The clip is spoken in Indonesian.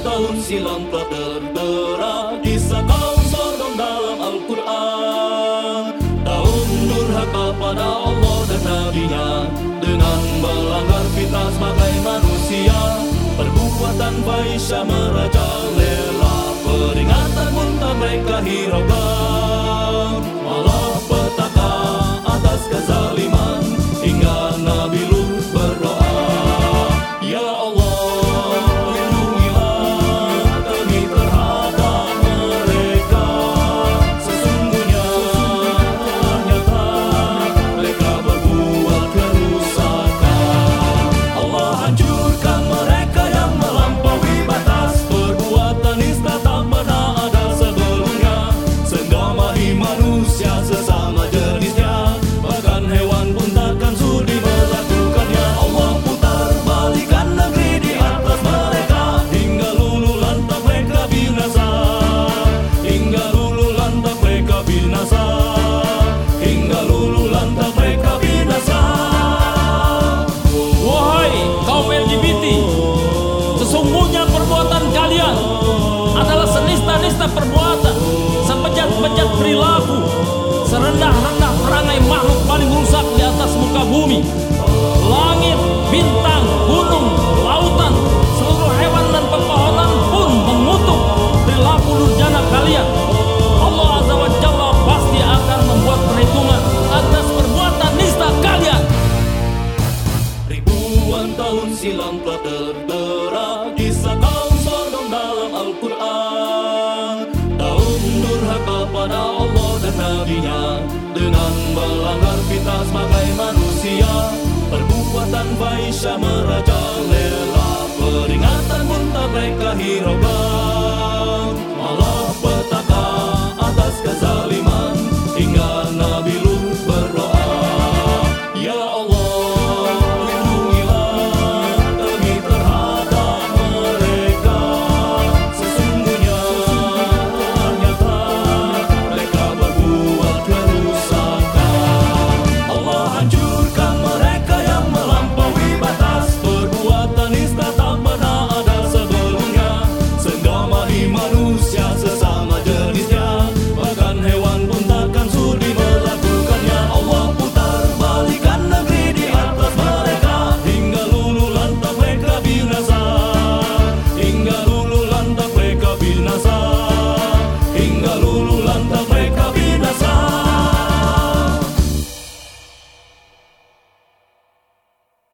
tahun silam telah tertera di kaum sorong dalam Al-Quran. Tahun durhaka pada Allah dan Nabi-Nya Dengan melanggar fitrah sebagai manusia Perbuatan baisha merajalela. Peringatan pun tak mereka hiraukan perbuatan, sebejat-bejat perilaku, serendah-rendah perangai makhluk paling rusak di atas muka bumi. Langit, bintang, gunung, lautan, seluruh hewan dan pepohonan pun mengutuk perilaku durjana kalian. Allah Azza wa Jalla pasti akan membuat perhitungan atas perbuatan nista kalian. Ribuan tahun silam telah tertera Nabi-Nya Dengan melanggar fitrah sebagai manusia Perbuatan Faisya merajalela Peringatan muntah mereka hiraukan